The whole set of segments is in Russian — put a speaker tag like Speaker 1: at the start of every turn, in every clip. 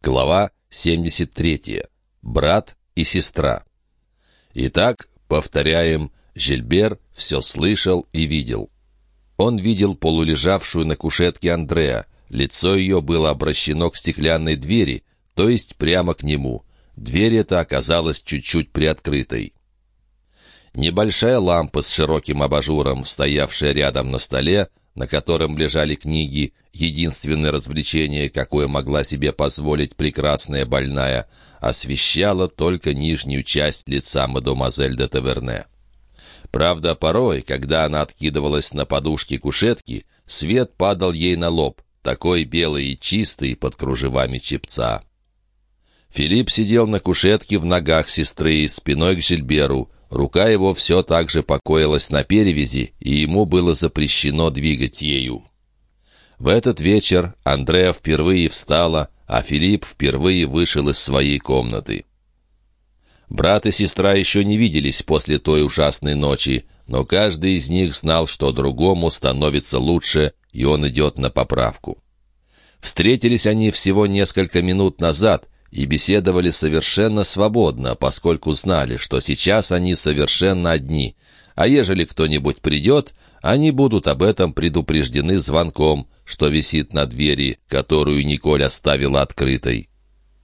Speaker 1: Глава 73. Брат и сестра. Итак, повторяем, Жильбер все слышал и видел. Он видел полулежавшую на кушетке Андреа. Лицо ее было обращено к стеклянной двери, то есть прямо к нему. Дверь эта оказалась чуть-чуть приоткрытой. Небольшая лампа с широким абажуром, стоявшая рядом на столе, на котором лежали книги, единственное развлечение, какое могла себе позволить прекрасная больная, освещала только нижнюю часть лица мадемуазель де Таверне. Правда, порой, когда она откидывалась на подушке кушетки, свет падал ей на лоб, такой белый и чистый под кружевами чепца. Филипп сидел на кушетке в ногах сестры, спиной к Жильберу, Рука его все так же покоилась на перевязи, и ему было запрещено двигать ею. В этот вечер Андреа впервые встала, а Филипп впервые вышел из своей комнаты. Брат и сестра еще не виделись после той ужасной ночи, но каждый из них знал, что другому становится лучше, и он идет на поправку. Встретились они всего несколько минут назад — и беседовали совершенно свободно, поскольку знали, что сейчас они совершенно одни, а ежели кто-нибудь придет, они будут об этом предупреждены звонком, что висит на двери, которую Николь оставила открытой.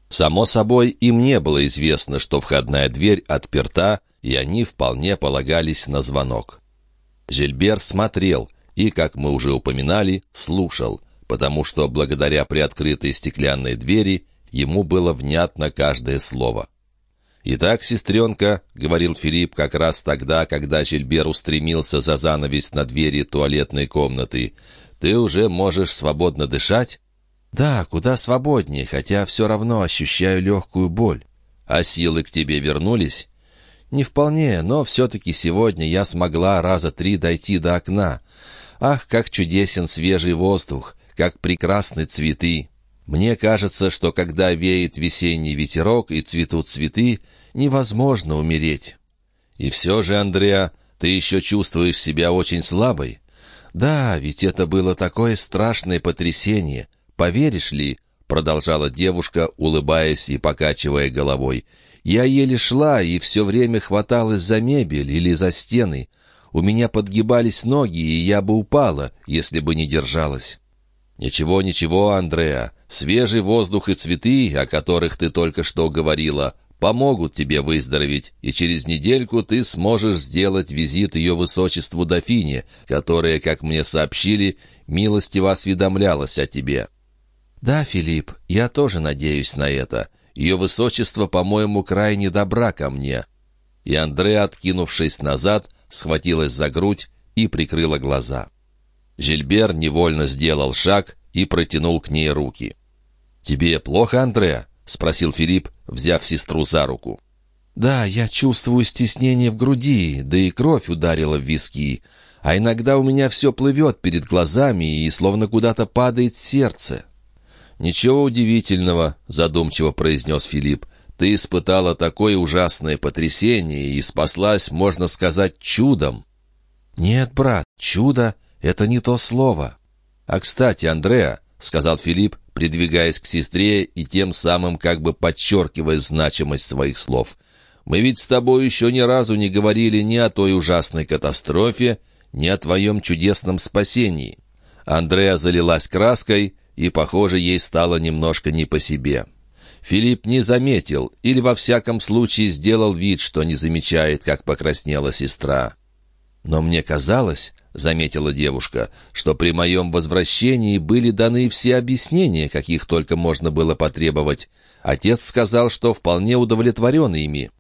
Speaker 1: Само собой, им не было известно, что входная дверь отперта, и они вполне полагались на звонок. Жильбер смотрел и, как мы уже упоминали, слушал, потому что благодаря приоткрытой стеклянной двери Ему было внятно каждое слово. «Итак, сестренка», — говорил Филипп как раз тогда, когда Жильбер устремился за занавес на двери туалетной комнаты, «ты уже можешь свободно дышать?» «Да, куда свободнее, хотя все равно ощущаю легкую боль». «А силы к тебе вернулись?» «Не вполне, но все-таки сегодня я смогла раза три дойти до окна. Ах, как чудесен свежий воздух, как прекрасны цветы!» Мне кажется, что когда веет весенний ветерок и цветут цветы, невозможно умереть. И все же, Андреа, ты еще чувствуешь себя очень слабой. Да, ведь это было такое страшное потрясение. Поверишь ли, продолжала девушка, улыбаясь и покачивая головой. Я еле шла и все время хваталась за мебель или за стены. У меня подгибались ноги, и я бы упала, если бы не держалась. «Ничего, ничего, Андреа. Свежий воздух и цветы, о которых ты только что говорила, помогут тебе выздороветь, и через недельку ты сможешь сделать визит ее высочеству дофине, которая, как мне сообщили, милостиво осведомлялась о тебе». «Да, Филипп, я тоже надеюсь на это. Ее высочество, по-моему, крайне добра ко мне». И Андреа, откинувшись назад, схватилась за грудь и прикрыла глаза. Жильбер невольно сделал шаг и протянул к ней руки. «Тебе плохо, Андреа?» — спросил Филипп, взяв сестру за руку. «Да, я чувствую стеснение в груди, да и кровь ударила в виски. А иногда у меня все плывет перед глазами и словно куда-то падает сердце». «Ничего удивительного», — задумчиво произнес Филипп. «Ты испытала такое ужасное потрясение и спаслась, можно сказать, чудом». «Нет, брат, чудо это не то слово. А, кстати, Андреа, — сказал Филипп, придвигаясь к сестре и тем самым как бы подчеркивая значимость своих слов. «Мы ведь с тобой еще ни разу не говорили ни о той ужасной катастрофе, ни о твоем чудесном спасении». Андреа залилась краской, и, похоже, ей стало немножко не по себе. Филипп не заметил, или во всяком случае сделал вид, что не замечает, как покраснела сестра. «Но мне казалось, — заметила девушка, — что при моем возвращении были даны все объяснения, каких только можно было потребовать. Отец сказал, что вполне удовлетворен ими.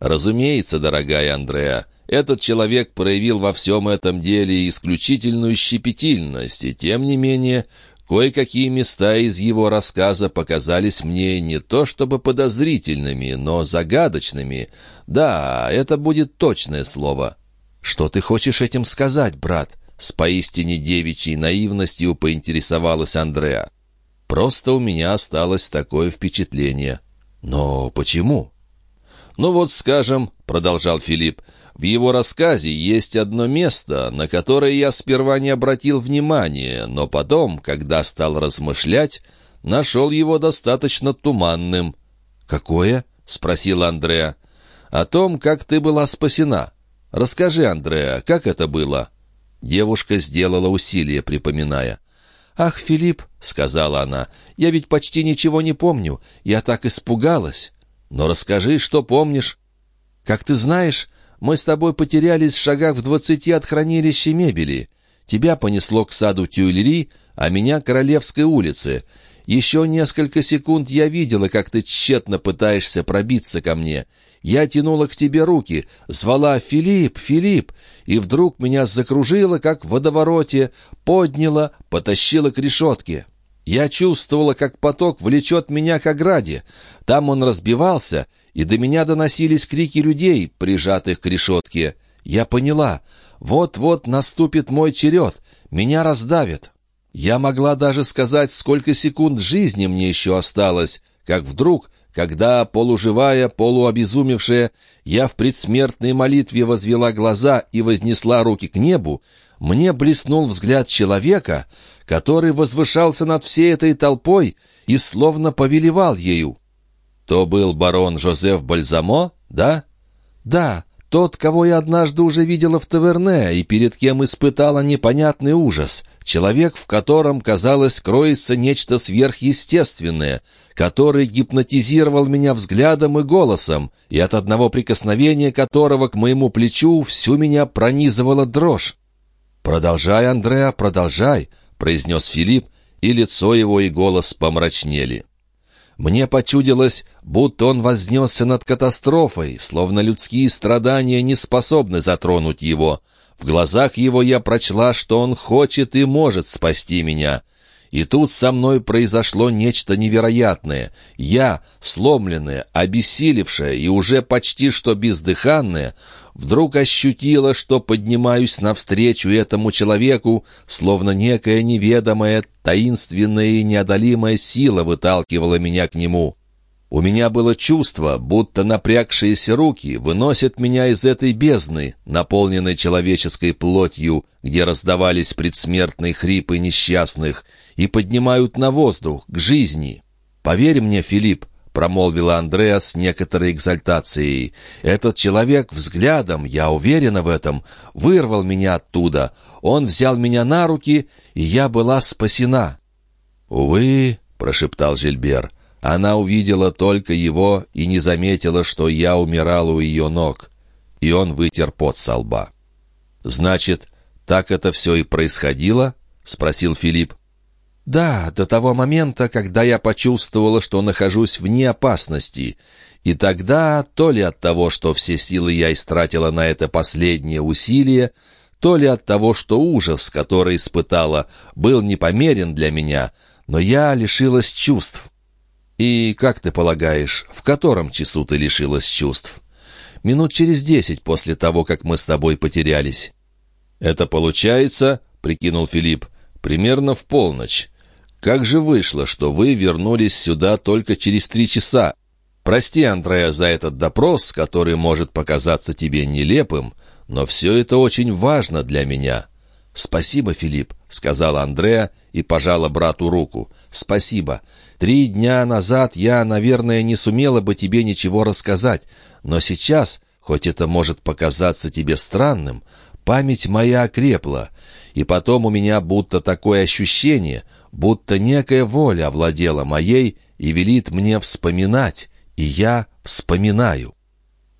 Speaker 1: Разумеется, дорогая Андреа, этот человек проявил во всем этом деле исключительную щепетильность, и тем не менее Кое-какие места из его рассказа показались мне не то чтобы подозрительными, но загадочными. Да, это будет точное слово. «Что ты хочешь этим сказать, брат?» С поистине девичьей наивностью поинтересовалась Андреа. «Просто у меня осталось такое впечатление». «Но почему?» «Ну вот, скажем», — продолжал Филипп, «в его рассказе есть одно место, на которое я сперва не обратил внимания, но потом, когда стал размышлять, нашел его достаточно туманным».
Speaker 2: «Какое?» — спросила Андреа. «О том, как ты была спасена. Расскажи, Андреа, как это было?» Девушка сделала усилие, припоминая. «Ах, Филипп», — сказала она, — «я ведь почти ничего не помню. Я так испугалась. Но расскажи, что помнишь». «Как ты знаешь, мы с тобой потерялись в шагах в двадцати от хранилища мебели. Тебя понесло к саду Тюильри, а меня к Королевской улице. Еще несколько секунд я видела, как ты тщетно пытаешься пробиться ко мне. Я тянула к тебе руки, звала «Филипп, Филипп!» И вдруг меня закружило, как в водовороте, подняла, потащила к решетке. Я чувствовала, как поток влечет меня к ограде. Там он разбивался, и до меня доносились крики людей, прижатых к решетке. Я поняла, вот-вот наступит мой черед, меня раздавят. Я могла даже сказать, сколько секунд жизни мне еще осталось, как вдруг, когда, полуживая, полуобезумевшая, я в предсмертной молитве возвела глаза и вознесла руки к небу, мне блеснул взгляд человека, который возвышался над всей этой толпой и словно повелевал ею. То был барон Жозеф Бальзамо, да? Да, тот, кого я однажды уже видела в таверне и перед кем испытала непонятный ужас. Человек, в котором, казалось, кроется нечто сверхъестественное, который гипнотизировал меня взглядом и голосом, и от одного прикосновения которого к моему плечу всю меня пронизывала дрожь. «Продолжай, Андреа, продолжай», — произнес Филипп, и лицо его и голос помрачнели. Мне почудилось, будто он вознесся над катастрофой, словно людские страдания не способны затронуть его. В глазах его я прочла, что он хочет и может спасти меня. И тут со мной произошло нечто невероятное. Я, сломленная, обессилевшая и уже почти что бездыханная, вдруг ощутила, что поднимаюсь навстречу этому человеку, словно некая неведомая, таинственная и неодолимая сила выталкивала меня к нему. У меня было чувство, будто напрягшиеся руки выносят меня из этой бездны, наполненной человеческой плотью, где раздавались предсмертные хрипы несчастных, и поднимают на воздух, к жизни. Поверь мне, Филипп, — промолвила Андреа с некоторой экзальтацией. «Этот человек взглядом, я уверена в этом, вырвал меня оттуда. Он взял меня на руки, и я была спасена». «Увы», — прошептал Жильбер, — «она увидела только его и не заметила, что я умирал у ее ног». И он вытер пот со лба. «Значит, так это все и происходило?» — спросил Филипп. Да, до того момента, когда я почувствовала, что нахожусь вне опасности. И тогда, то ли от того, что все силы я истратила на это последнее усилие, то ли от того, что ужас, который испытала, был непомерен для меня, но я лишилась чувств. И, как ты полагаешь, в котором часу ты лишилась чувств? Минут через десять после того, как мы с тобой потерялись. «Это получается, — прикинул Филипп, — примерно в полночь. Как же вышло, что вы вернулись сюда только через три часа? Прости, Андреа, за этот допрос, который может показаться тебе нелепым, но все это очень важно для меня». «Спасибо, Филипп», — сказала Андреа и пожала брату руку. «Спасибо. Три дня назад я, наверное, не сумела бы тебе ничего рассказать, но сейчас, хоть это может показаться тебе странным, память моя окрепла, и потом у меня будто такое ощущение — будто некая воля овладела моей и велит мне вспоминать, и я вспоминаю.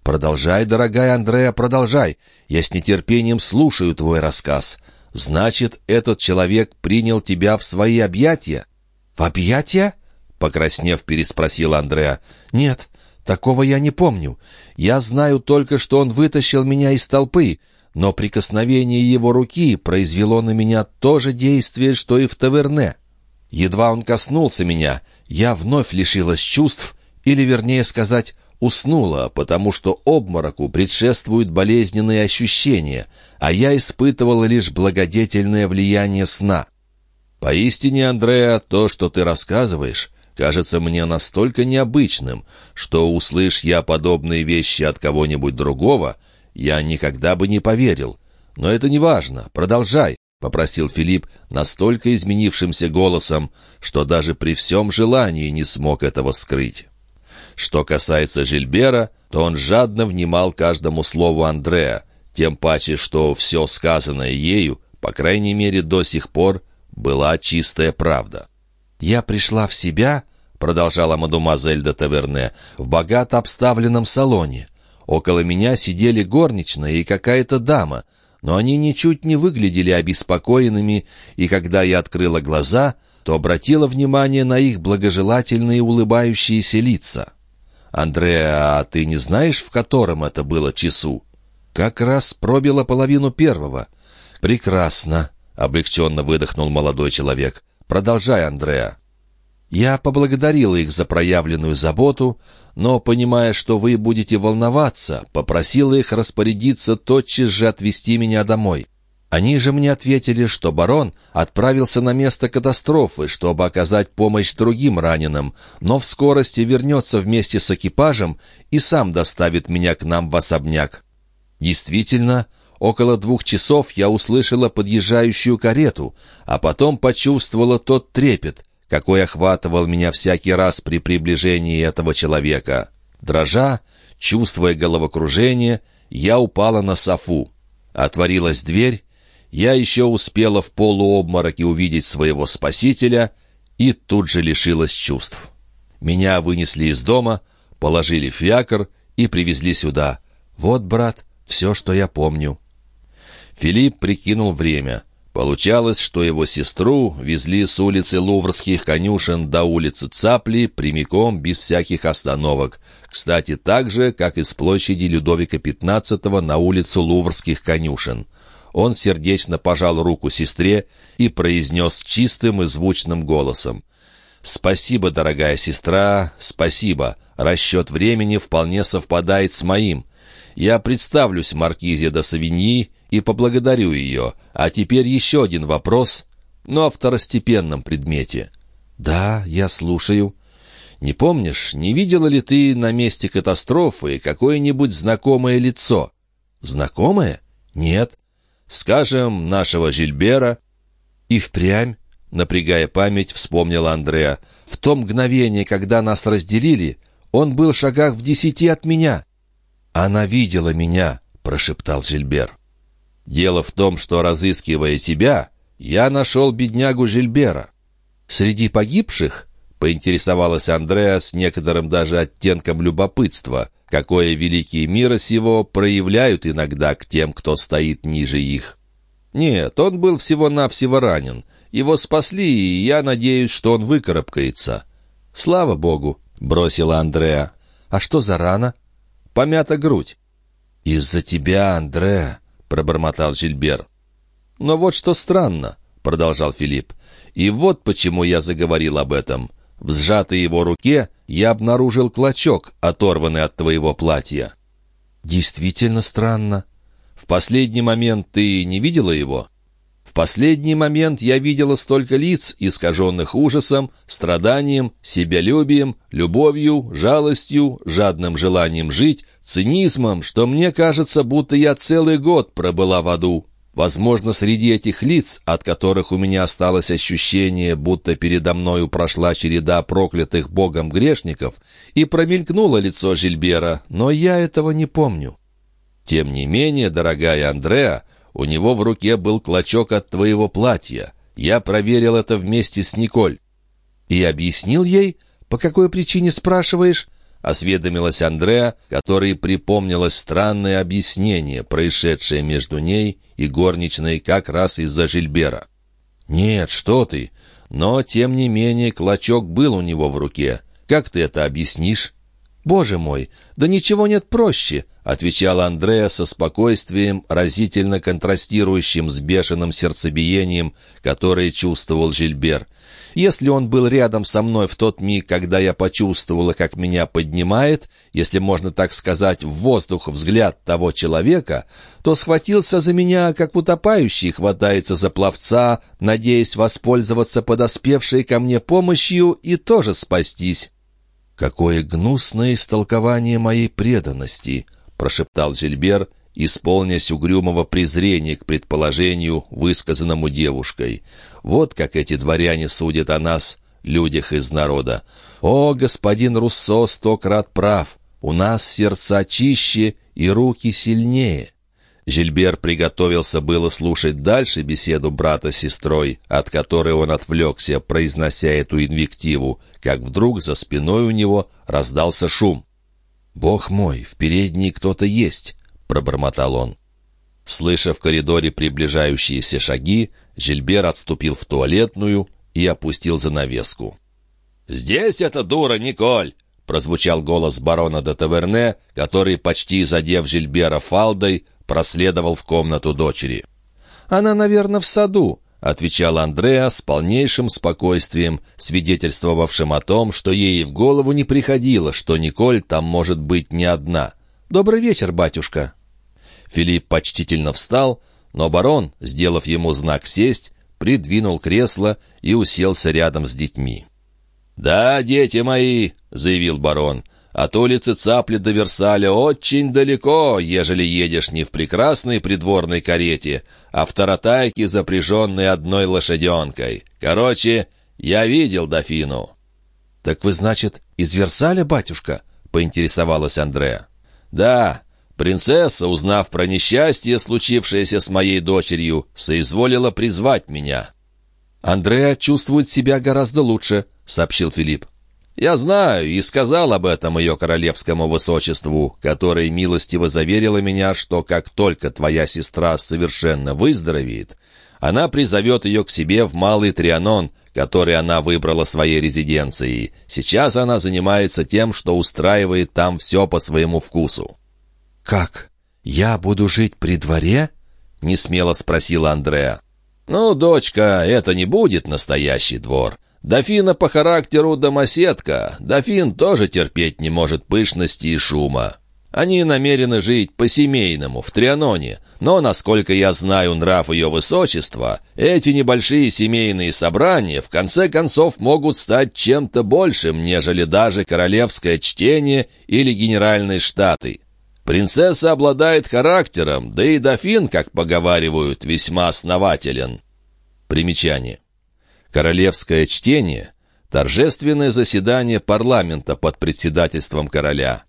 Speaker 2: Продолжай, дорогая Андрея, продолжай. Я с нетерпением слушаю твой рассказ. Значит, этот человек принял тебя в свои объятия? В объятия? Покраснев, переспросил Андреа. Нет, такого я не помню. Я знаю только, что он вытащил меня из толпы, но прикосновение его руки произвело на меня то же действие, что и в таверне. Едва он коснулся меня, я вновь лишилась чувств, или, вернее сказать, уснула, потому что обмороку предшествуют болезненные ощущения, а я испытывала лишь благодетельное влияние сна. Поистине, Андреа, то, что ты рассказываешь, кажется мне настолько необычным, что, услышь я подобные вещи от кого-нибудь другого, я никогда бы не поверил. Но это не важно, продолжай.
Speaker 1: — попросил Филипп настолько изменившимся голосом, что даже при всем желании не смог этого скрыть. Что касается Жильбера, то он жадно внимал каждому слову Андрея, тем паче, что все сказанное ею, по крайней мере до сих пор, была чистая правда.
Speaker 2: «Я пришла в себя», — продолжала мадемуазель де Таверне, — «в богато обставленном салоне. Около меня сидели горничная и какая-то дама, но они ничуть не выглядели обеспокоенными, и когда я открыла глаза, то обратила внимание на их благожелательные улыбающиеся лица. «Андреа, а ты не знаешь, в котором это было часу?» «Как раз пробило половину первого». «Прекрасно», — облегченно выдохнул молодой человек. «Продолжай, Андреа». Я поблагодарила их за проявленную заботу, но, понимая, что вы будете волноваться, попросила их распорядиться тотчас же отвезти меня домой. Они же мне ответили, что барон отправился на место катастрофы, чтобы оказать помощь другим раненым, но в скорости вернется вместе с экипажем и сам доставит меня к нам в особняк. Действительно, около двух часов я услышала подъезжающую карету, а потом почувствовала тот трепет, какой охватывал меня всякий раз при приближении этого человека. Дрожа, чувствуя головокружение, я упала на софу. Отворилась дверь, я еще успела в полуобмороке увидеть своего спасителя и тут же лишилась чувств. Меня вынесли из дома, положили в фиакр и привезли сюда. Вот, брат, все, что я помню. Филипп прикинул время. Получалось, что его сестру везли с улицы Луврских конюшен до улицы Цапли прямиком без всяких остановок. Кстати, так же, как и с площади Людовика XV на улицу Луврских конюшен. Он сердечно пожал руку сестре и произнес чистым и звучным голосом. «Спасибо, дорогая сестра, спасибо. Расчет времени вполне совпадает с моим. Я представлюсь Маркизе де Савиньи и поблагодарю ее. А теперь еще один вопрос, но о второстепенном предмете. «Да, я слушаю». «Не помнишь, не видела ли ты на месте катастрофы какое-нибудь знакомое лицо?» «Знакомое? Нет. Скажем, нашего Жильбера». «И впрямь?» — напрягая память, вспомнила Андреа. «В то мгновение, когда нас разделили, он был в шагах в десяти от меня». «Она видела меня», — прошептал Жильбер. Дело в том, что, разыскивая тебя, я нашел беднягу Жильбера. Среди погибших, — поинтересовалась Андреа с некоторым даже оттенком любопытства, какое великие мира сего проявляют иногда к тем, кто стоит ниже их. Нет, он был всего-навсего ранен. Его спасли, и я надеюсь, что он выкарабкается. «Слава Богу!» — бросила Андреа. «А что за рана?» «Помята грудь». «Из-за тебя, Андреа!» — пробормотал Жильбер. «Но вот что странно», — продолжал Филипп. «И вот почему я заговорил об этом. В сжатой его руке я обнаружил клочок, оторванный от твоего платья». «Действительно странно. В последний момент ты не видела его?» В последний момент я видела столько лиц, искаженных ужасом, страданием, себялюбием, любовью, жалостью, жадным желанием жить, цинизмом, что мне кажется, будто я целый год пробыла в аду. Возможно, среди этих лиц, от которых у меня осталось ощущение, будто передо мною прошла череда проклятых Богом грешников, и промелькнуло лицо Жильбера, но я этого не помню. Тем не менее, дорогая Андреа, у него в руке был клочок от твоего платья. Я проверил это вместе с Николь». «И объяснил ей? По какой причине спрашиваешь?» — осведомилась Андреа, которой припомнилось странное объяснение, происшедшее между ней и горничной как раз из-за Жильбера. «Нет, что ты! Но, тем не менее, клочок был у него в руке. Как ты это объяснишь?» «Боже мой, да ничего нет проще!» — отвечал Андреа со спокойствием, разительно контрастирующим с бешеным сердцебиением, которое чувствовал Жильбер. «Если он был рядом со мной в тот миг, когда я почувствовала, как меня поднимает, если можно так сказать, в воздух взгляд того человека, то схватился за меня, как утопающий хватается за пловца, надеясь воспользоваться подоспевшей ко мне помощью и тоже спастись». «Какое гнусное истолкование моей преданности!» — прошептал Зельбер
Speaker 1: исполнясь угрюмого презрения к предположению, высказанному девушкой. «Вот как эти дворяне судят о нас, людях из народа. О, господин Руссо сто крат прав! У нас сердца чище и руки сильнее». Жильбер приготовился было слушать дальше беседу брата с сестрой, от которой он отвлекся, произнося эту инвективу, как вдруг за спиной у него раздался шум. «Бог мой, в передней кто-то есть!» — пробормотал он. Слыша в коридоре приближающиеся шаги, Жильбер отступил в туалетную и опустил занавеску. «Здесь эта дура, Николь!» — прозвучал голос барона де Таверне, который, почти задев Жильбера фалдой, проследовал в комнату дочери.
Speaker 2: «Она, наверное, в саду», —
Speaker 1: отвечал Андреа с полнейшим спокойствием, свидетельствовавшим о том, что ей в голову не приходило, что Николь там может быть не одна.
Speaker 2: «Добрый вечер, батюшка».
Speaker 1: Филипп почтительно встал, но барон, сделав ему знак «сесть», придвинул кресло и уселся рядом с детьми. «Да, дети мои», — заявил барон, — от улицы Цапли до Версаля очень далеко, ежели едешь не в прекрасной придворной карете, а в таратайке, запряженной одной лошаденкой. Короче, я видел дофину».
Speaker 2: «Так вы, значит, из Версаля, батюшка?» — поинтересовалась Андреа.
Speaker 1: «Да, принцесса, узнав про несчастье, случившееся с моей дочерью, соизволила призвать меня».
Speaker 2: «Андреа чувствует себя гораздо лучше», — сообщил Филипп.
Speaker 1: Я знаю и сказал об этом ее королевскому высочеству, который милостиво заверила меня, что как только твоя сестра совершенно выздоровеет, она призовет ее к себе в Малый Трианон, который она выбрала своей резиденцией. Сейчас она занимается тем, что устраивает там все по своему вкусу».
Speaker 2: «Как? Я буду жить при дворе?»
Speaker 1: — несмело спросила Андреа. «Ну, дочка, это не будет настоящий двор. Дофина по характеру домоседка. Дофин тоже терпеть не может пышности и шума. Они намерены жить по-семейному, в Трианоне, но, насколько я знаю нрав ее высочества, эти небольшие семейные собрания в конце концов могут стать чем-то большим, нежели даже королевское чтение или генеральные штаты. Принцесса обладает характером, да и дофин, как поговаривают, весьма основателен. Примечание. Королевское чтение — торжественное заседание парламента под председательством короля.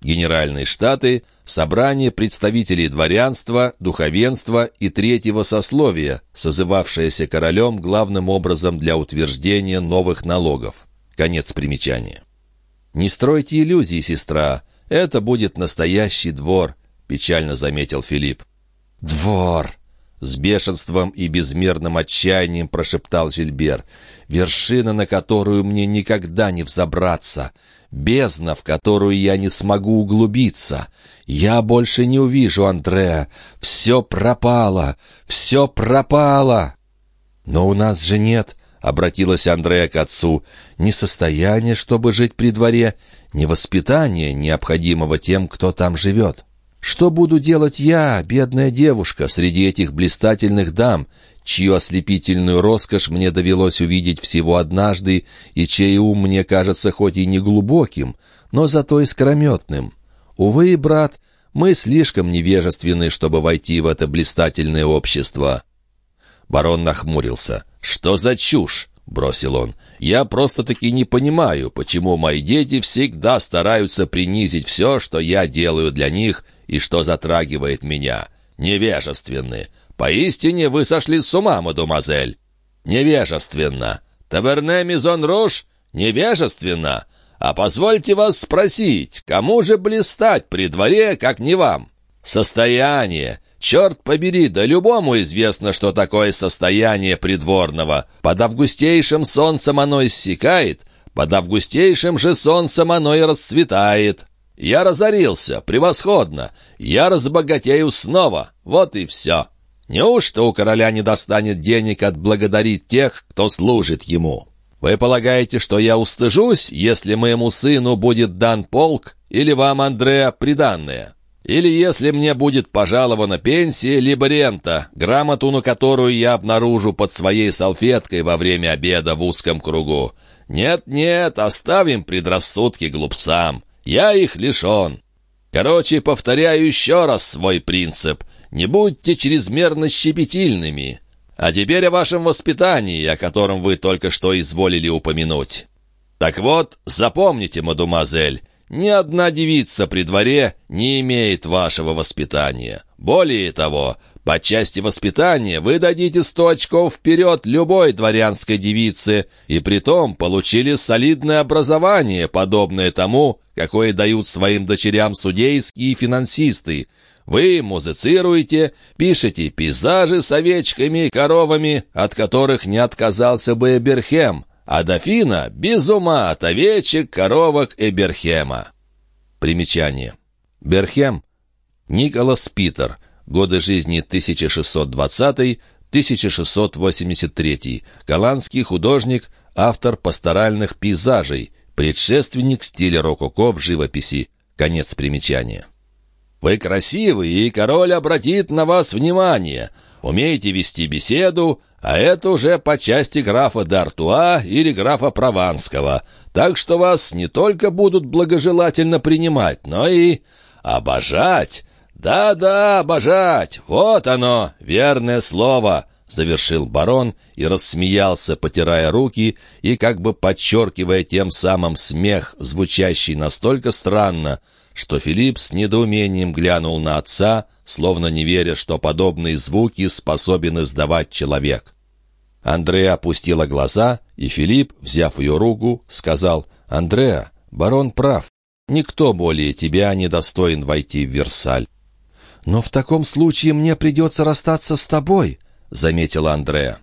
Speaker 1: Генеральные штаты — собрание представителей дворянства, духовенства и третьего сословия, созывавшееся королем главным образом для утверждения новых налогов. Конец примечания. «Не стройте иллюзий, сестра, это будет настоящий двор», — печально заметил Филипп.
Speaker 2: «Двор!»
Speaker 1: С бешенством и безмерным отчаянием прошептал Жильбер. «Вершина, на которую мне никогда не взобраться. Бездна, в которую я не смогу углубиться. Я больше не увижу Андрея. Все пропало! Все пропало!»
Speaker 2: «Но у нас же нет...» — обратилась Андрея к отцу. «Ни состояния, чтобы жить при дворе, ни воспитания, необходимого тем, кто там живет». Что буду делать я, бедная девушка, среди этих блистательных дам, чью ослепительную роскошь мне довелось увидеть всего однажды, и чей ум мне кажется хоть и не глубоким, но зато искрометным? Увы, брат, мы слишком невежественны, чтобы войти в это блистательное общество».
Speaker 1: Барон нахмурился. «Что за чушь?» — бросил он. «Я просто-таки не понимаю, почему мои дети всегда стараются принизить все, что я делаю для них, и что затрагивает меня. Невежественны. Поистине вы сошли с ума, мадемуазель. Невежественно. Таверне Мизон Рош? Невежественно. А позвольте вас спросить, кому же блистать при дворе, как не вам? Состояние. Черт побери, да любому известно, что такое состояние придворного. Под августейшим солнцем оно иссякает, под августейшим же солнцем оно и расцветает. Я разорился, превосходно. Я разбогатею снова. Вот и все. Неужто у короля не достанет денег отблагодарить тех, кто служит ему? Вы полагаете, что я устыжусь, если моему сыну будет дан полк, или вам, Андреа, приданное? Или если мне будет пожалована пенсия, либо рента, грамоту на которую я обнаружу под своей салфеткой во время обеда в узком кругу? Нет-нет, оставим предрассудки глупцам. Я их лишен». Короче, повторяю еще раз свой принцип. Не будьте чрезмерно щепетильными. А теперь о вашем воспитании, о котором вы только что изволили упомянуть. Так вот, запомните, мадемуазель, ни одна девица при дворе не имеет вашего воспитания. Более того, по части воспитания вы дадите сто очков вперед любой дворянской девице, и притом получили солидное образование, подобное тому, какое дают своим дочерям судейские финансисты. Вы музицируете, пишете пейзажи с овечками и коровами, от которых не отказался бы Эберхем, а дофина без ума от овечек, коровок Эберхема. Примечание. Берхем Николас Питер – годы жизни 1620-1683, голландский художник, автор пасторальных пейзажей, предшественник стиля рококо в живописи. Конец примечания. «Вы красивый, и король обратит на вас внимание. Умеете вести беседу, а это уже по части графа Д'Артуа или графа Прованского. Так что вас не только будут благожелательно принимать, но и обожать. «Да-да, обожать! Вот оно, верное слово!» — завершил барон и рассмеялся, потирая руки и как бы подчеркивая тем самым смех, звучащий настолько странно, что Филипп с недоумением глянул на отца, словно не веря, что подобные звуки способен издавать человек. Андреа опустила глаза, и Филипп, взяв ее руку, сказал, «Андреа, барон прав. Никто более тебя не достоин войти в Версаль. «Но в таком случае мне придется расстаться с тобой», — заметила Андреа.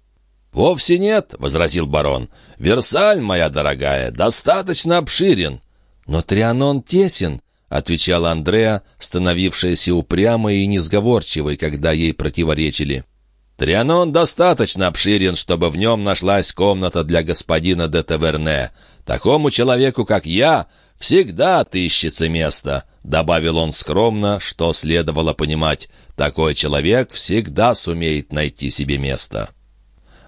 Speaker 1: «Вовсе нет», — возразил барон. «Версаль, моя дорогая, достаточно обширен». «Но Трианон тесен», — отвечала Андреа, становившаяся упрямой и несговорчивой, когда ей противоречили. «Трианон достаточно обширен, чтобы в нем нашлась комната для господина де Таверне. Такому человеку, как я, всегда отыщется место», — добавил он скромно, что следовало понимать. «Такой человек всегда сумеет найти себе место».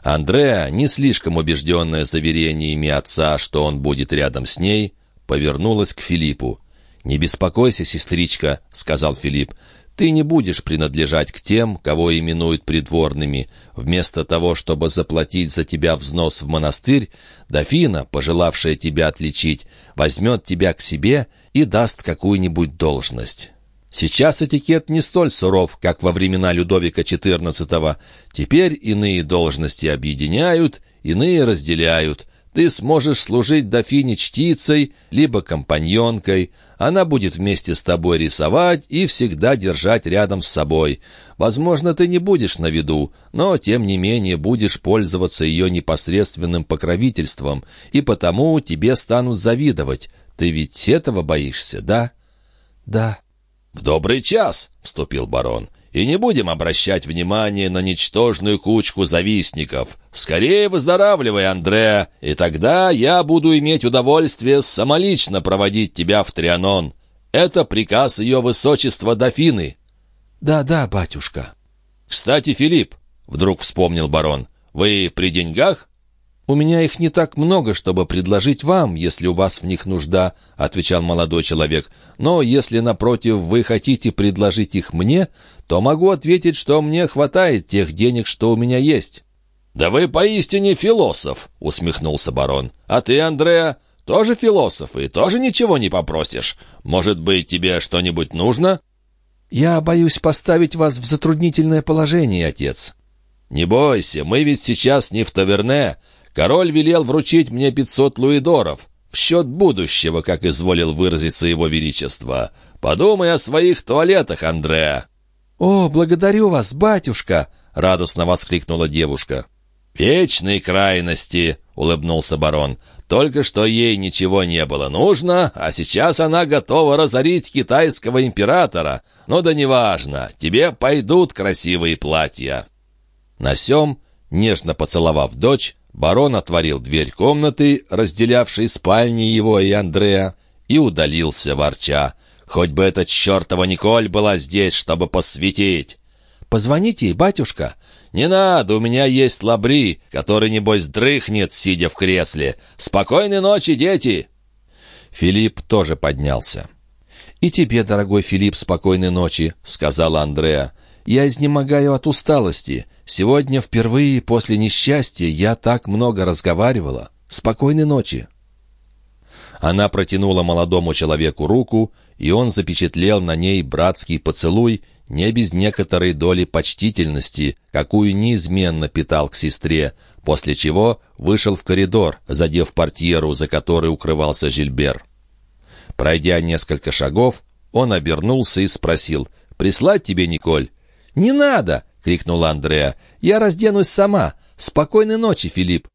Speaker 1: Андреа, не слишком убежденная заверениями отца, что он будет рядом с ней, повернулась к Филиппу. «Не беспокойся, сестричка», — сказал Филипп. Ты не будешь принадлежать к тем, кого именуют придворными. Вместо того, чтобы заплатить за тебя взнос в монастырь, дофина, пожелавшая тебя отличить, возьмет тебя к себе и даст какую-нибудь должность. Сейчас этикет не столь суров, как во времена Людовика XIV. Теперь иные должности объединяют, иные разделяют. Ты сможешь служить дофине чтицей, либо компаньонкой. Она будет вместе с тобой рисовать и всегда держать рядом с собой. Возможно, ты не будешь на виду, но, тем не менее, будешь пользоваться ее непосредственным покровительством, и потому тебе станут завидовать. Ты ведь этого боишься, да?
Speaker 2: Да.
Speaker 1: «В добрый час!» — вступил барон. И не будем обращать внимание на ничтожную кучку завистников. Скорее выздоравливай, Андреа, и тогда я буду иметь удовольствие самолично проводить тебя в Трианон. Это приказ ее высочества дофины».
Speaker 2: «Да-да, батюшка».
Speaker 1: «Кстати, Филипп», — вдруг вспомнил барон, — «вы при деньгах?»
Speaker 2: «У меня их не так много, чтобы предложить вам, если у вас в них нужда», — отвечал молодой человек. «Но если, напротив, вы хотите предложить их мне, то могу ответить, что мне хватает тех денег, что у меня есть».
Speaker 1: «Да вы поистине философ», — усмехнулся барон. «А ты, Андреа, тоже философ и тоже ничего не попросишь. Может быть, тебе что-нибудь нужно?»
Speaker 2: «Я боюсь поставить вас в затруднительное положение, отец».
Speaker 1: «Не бойся, мы ведь сейчас не в таверне, Король велел вручить мне пятьсот луидоров, в счет будущего, как изволил выразиться его величество. Подумай о своих туалетах, Андреа».
Speaker 2: «О, благодарю вас, батюшка!» — радостно воскликнула девушка.
Speaker 1: «Вечные крайности!» — улыбнулся барон. «Только что ей ничего не было нужно, а сейчас она готова разорить китайского императора. Но да неважно, тебе пойдут красивые платья». На сём, нежно поцеловав дочь, Барон отворил дверь комнаты, разделявшей спальни его и Андрея, и удалился, ворча. «Хоть бы эта чертова Николь была здесь, чтобы посветить!»
Speaker 2: «Позвоните ей, батюшка!»
Speaker 1: «Не надо, у меня есть лабри, который, небось, дрыхнет, сидя в кресле. Спокойной ночи, дети!»
Speaker 2: Филипп тоже поднялся. «И тебе, дорогой Филипп, спокойной ночи», — сказала Андреа. «Я изнемогаю от усталости. Сегодня впервые после несчастья я так много разговаривала. Спокойной ночи». Она протянула молодому человеку руку, и он запечатлел на ней братский поцелуй, не без некоторой доли почтительности, какую неизменно питал к сестре, после чего вышел в коридор, задев портьеру, за которой укрывался Жильбер. Пройдя несколько шагов, он обернулся и спросил, «Прислать тебе, Николь?» «Не надо!» — крикнула Андреа. «Я разденусь сама. Спокойной ночи, Филипп!»